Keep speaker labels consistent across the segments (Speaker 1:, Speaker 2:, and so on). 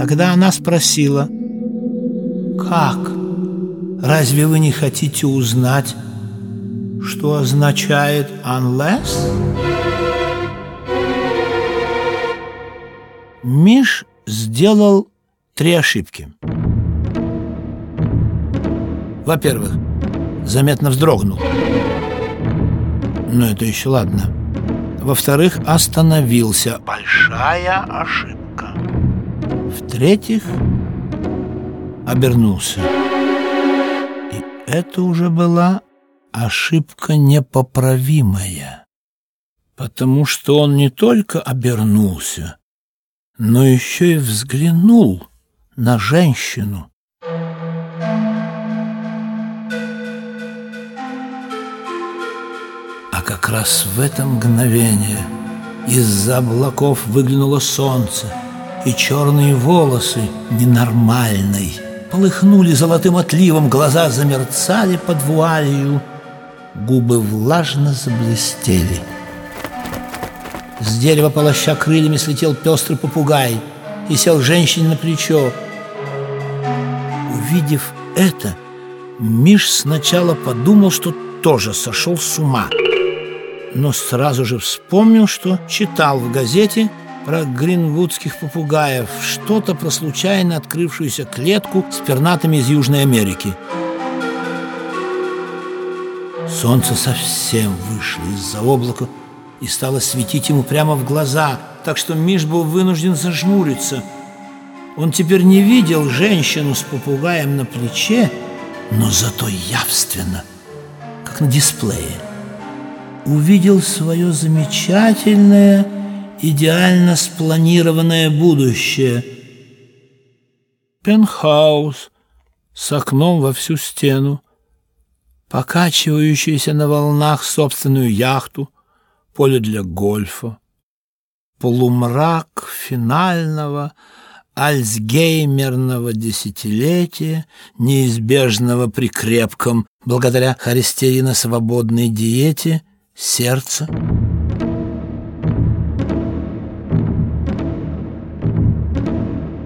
Speaker 1: Тогда она спросила, «Как? Разве вы не хотите узнать, что означает «unless»?» Миш сделал три ошибки. Во-первых, заметно вздрогнул. Но это еще ладно. Во-вторых, остановился. Большая ошибка. В-третьих, обернулся. И это уже была ошибка непоправимая. Потому что он не только обернулся, но еще и взглянул на женщину. А как раз в это мгновение из-за облаков выглянуло солнце, и черные волосы ненормальной полыхнули золотым отливом, глаза замерцали под вуалью, губы влажно заблестели. С дерева полоща крыльями слетел пестрый попугай и сел женщине на плечо. Увидев это, Миш сначала подумал, что тоже сошел с ума, но сразу же вспомнил, что читал в газете про гринвудских попугаев, что-то про случайно открывшуюся клетку с пернатами из Южной Америки. Солнце совсем вышло из-за облака, и стала светить ему прямо в глаза, так что Миш был вынужден зажмуриться. Он теперь не видел женщину с попугаем на плече, но зато явственно, как на дисплее. Увидел свое замечательное, идеально спланированное будущее. Пентхаус с окном во всю стену, покачивающуюся на волнах собственную яхту — поле для гольфа, полумрак финального альцгеймерного десятилетия, неизбежного при крепком, благодаря холестерина свободной диете, сердца.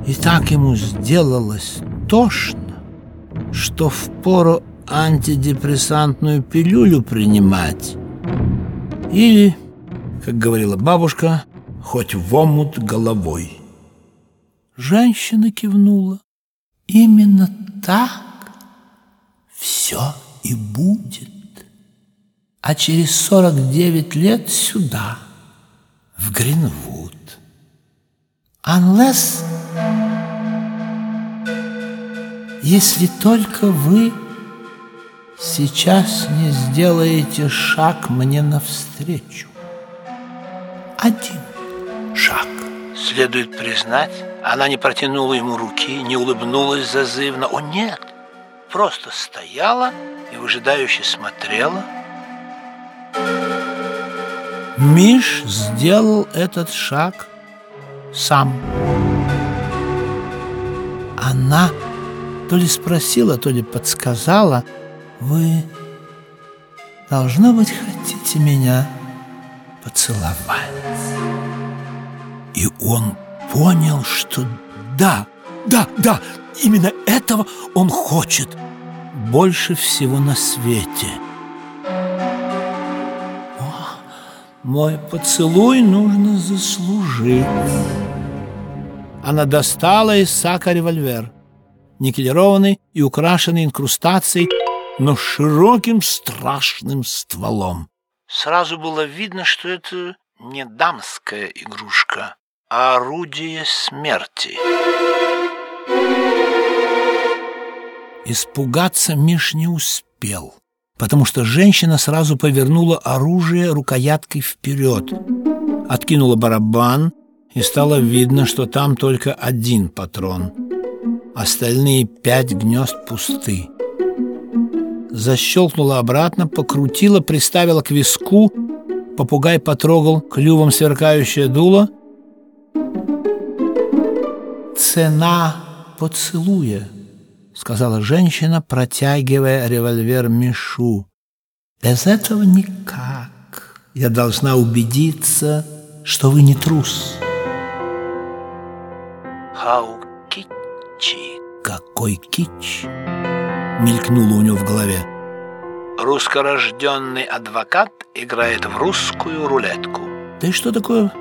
Speaker 1: И так ему сделалось тошно, что впору антидепрессантную пилюлю принимать или как говорила бабушка, хоть в омут головой. Женщина кивнула. Именно так все и будет. А через сорок девять лет сюда, в Гринвуд. Unless, если только вы сейчас не сделаете шаг мне навстречу один шаг. Следует признать, она не протянула ему руки, не улыбнулась зазывно. О, нет! Просто стояла и выжидающе смотрела. Миш сделал этот шаг сам. Она то ли спросила, то ли подсказала, «Вы, должно быть, хотите меня?» поцеловать. И он понял, что да, да, да, именно этого он хочет больше всего на свете. О, мой поцелуй нужно заслужить. Она достала из сака револьвер, никелированный и украшенный инкрустацией, но широким страшным стволом. Сразу было видно, что это не дамская игрушка, а орудие смерти. Испугаться Миш не успел, потому что женщина сразу повернула оружие рукояткой вперед, откинула барабан, и стало видно, что там только один патрон. Остальные пять гнезд пусты защелкнула обратно, покрутила, приставила к виску. Попугай потрогал клювом сверкающее дуло. «Цена поцелуя», — сказала женщина, протягивая револьвер Мишу. «Без этого никак. Я должна убедиться, что вы не трус». «How горячий. Какой кич! Мелькнуло у него в голове. Русскорожденный адвокат играет в русскую рулетку. Да и что такое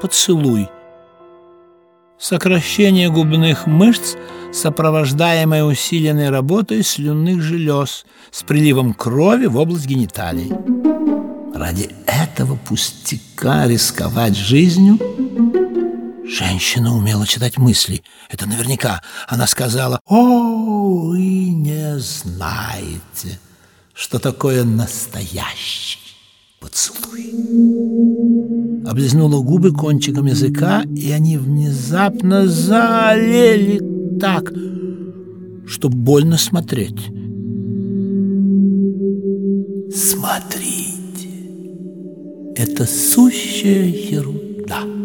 Speaker 1: поцелуй? Сокращение губных мышц, сопровождаемое усиленной работой слюнных желез с приливом крови в область гениталий. Ради этого пустяка рисковать жизнью? Женщина умела читать мысли. Это наверняка. Она сказала, «О, вы не знаете, что такое настоящий поцелуй» облизнула губы кончиком языка, и они внезапно залили так, что больно смотреть. Смотрите, это сущая ерунда.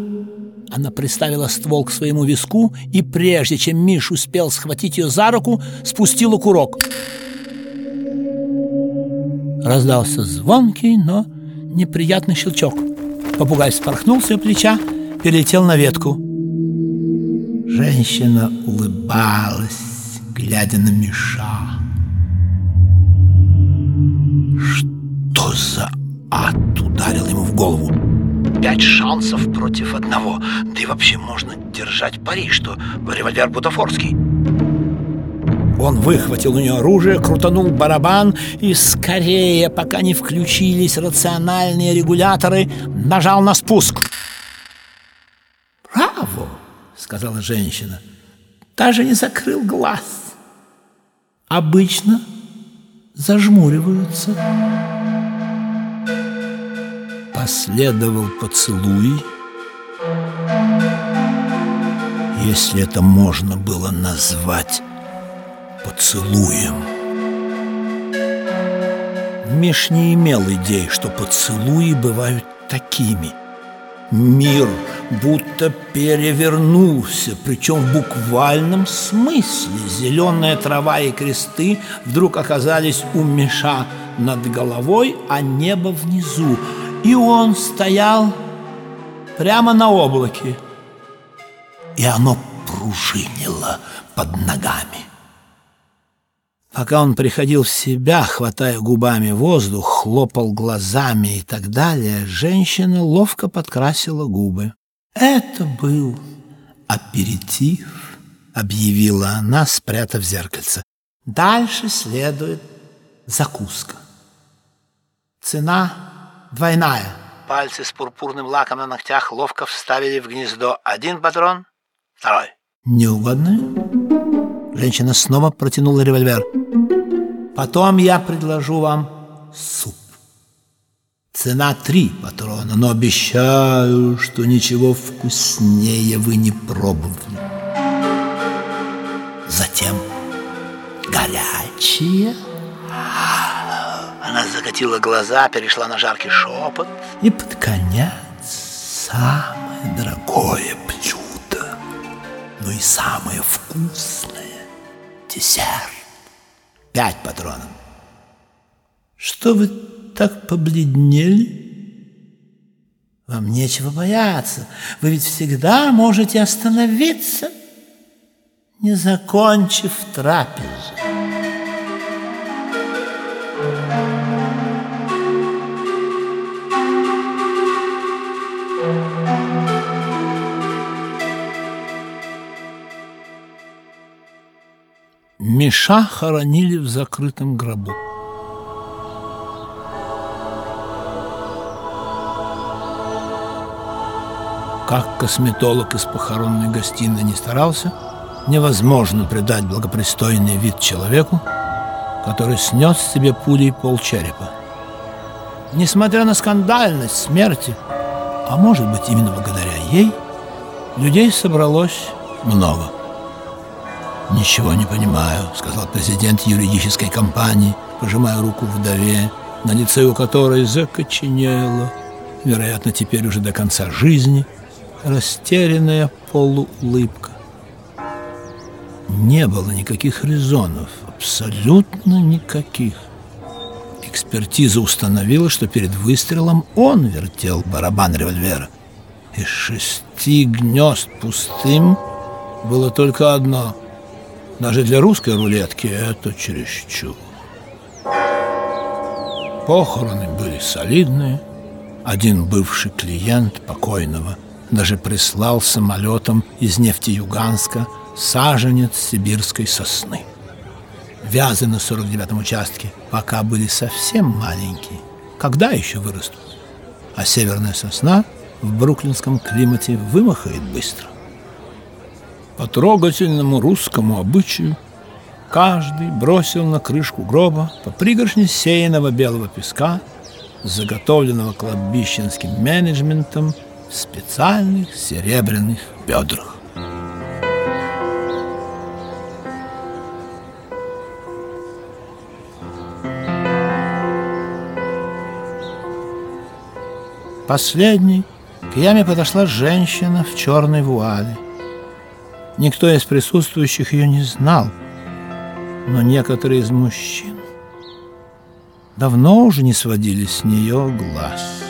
Speaker 1: Она приставила ствол к своему виску и, прежде чем Миш успел схватить ее за руку, спустила курок. Раздался звонкий, но неприятный щелчок. Попугай спорхнул с ее плеча, перелетел на ветку. Женщина улыбалась, глядя на Миша. Что за ад ударил ему в голову? Пять шансов против одного. Да и вообще можно держать пари, что револьвер бутафорский. Он выхватил у нее оружие, крутанул барабан и скорее, пока не включились рациональные регуляторы, нажал на спуск. «Браво!» — сказала женщина. «Даже не закрыл глаз. Обычно зажмуриваются». Последовал поцелуй, если это можно было назвать поцелуем. Миш не имел идей, что поцелуи бывают такими. Мир будто перевернулся, причем в буквальном смысле. Зеленая трава и кресты вдруг оказались у Миша над головой, а небо внизу. И он стоял прямо на облаке, и оно пружинило под ногами. Пока он приходил в себя, хватая губами воздух, хлопал глазами и так далее, женщина ловко подкрасила губы. «Это был аперитив», — объявила она, спрятав зеркальце. «Дальше следует закуска. Цена двойная». Пальцы с пурпурным лаком на ногтях ловко вставили в гнездо один патрон, второй. «Не угодно?» Женщина снова протянула револьвер. Потом я предложу вам суп. Цена три патрона, но обещаю, что ничего вкуснее вы не пробовали. Затем горячее. Закатила глаза, перешла на жаркий шепот. И под конец самое дорогое блюдо, но и самое вкусное десерт пять патронов. Что вы так побледнели? Вам нечего бояться. Вы ведь всегда можете остановиться, не закончив трапезу. Миша хоронили в закрытом гробу. Как косметолог из похоронной гостиной не старался, невозможно придать благопристойный вид человеку, который снес себе пулей полчерепа. Несмотря на скандальность смерти, а может быть именно благодаря ей, людей собралось много. «Ничего не понимаю», — сказал президент юридической компании, пожимая руку вдове, на лице у которой закоченела, вероятно, теперь уже до конца жизни, растерянная полуулыбка. Не было никаких резонов, абсолютно никаких. Экспертиза установила, что перед выстрелом он вертел барабан револьвера. Из шести гнезд пустым было только одно — Даже для русской рулетки это чересчур. Похороны были солидные. Один бывший клиент покойного даже прислал самолетом из нефтеюганска саженец сибирской сосны. Вязы на 49-м участке пока были совсем маленькие. Когда еще вырастут? А северная сосна в бруклинском климате вымахает быстро. По трогательному русскому обычаю каждый бросил на крышку гроба по пригоршне сеянного белого песка, заготовленного кладбищенским менеджментом в специальных серебряных бедрах. Последней к яме подошла женщина в черной вуале. Никто из присутствующих ее не знал, но некоторые из мужчин давно уже не сводили с нее глаз.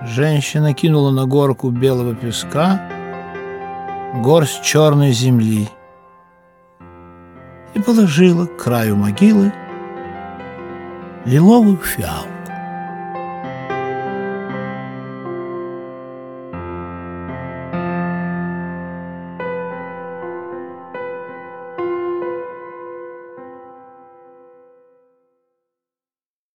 Speaker 1: Женщина кинула на горку белого песка горсть черной земли и положила к краю могилы лиловую фиалку.